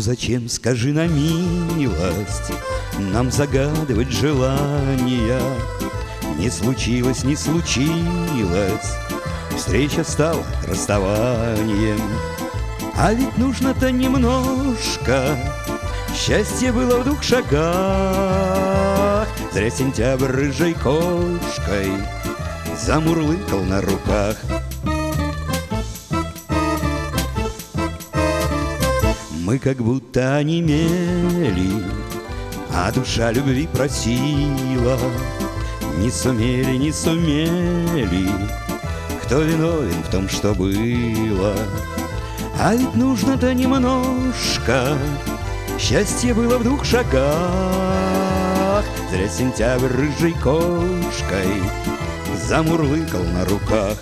Зачем, скажи на милость, Нам загадывать желания? Не случилось, не случилось, Встреча стала расставанием. А ведь нужно-то немножко, Счастье было в двух шагах. Зря сентябрь рыжей кошкой Замурлыкал на руках. Мы как будто онемели, А душа любви просила. Не сумели, не сумели, Кто виновен в том, что было. А ведь нужно-то немножко, Счастье было в двух шагах. Зря сентябрь рыжей кошкой Замурлыкал на руках.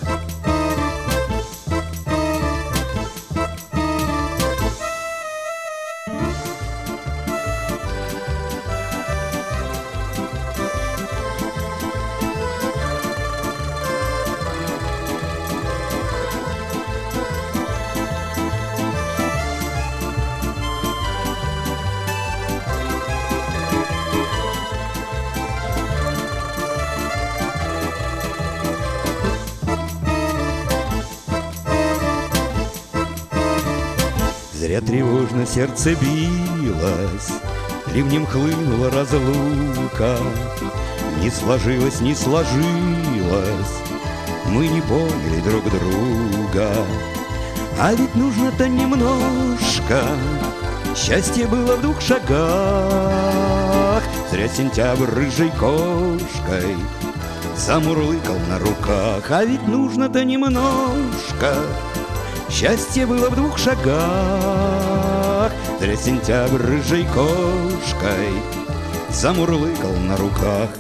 Зря тревожно сердце билось, Ливнем хлынула разлука. Не сложилось, не сложилось, Мы не поняли друг друга. А ведь нужно-то немножко, Счастье было в двух шагах. Зря сентябрь рыжей кошкой Замурлыкал на руках. А ведь нужно-то немножко, Счастье было в двух шагах Зря сентябрь рыжей кошкой. Замурлыкал на руках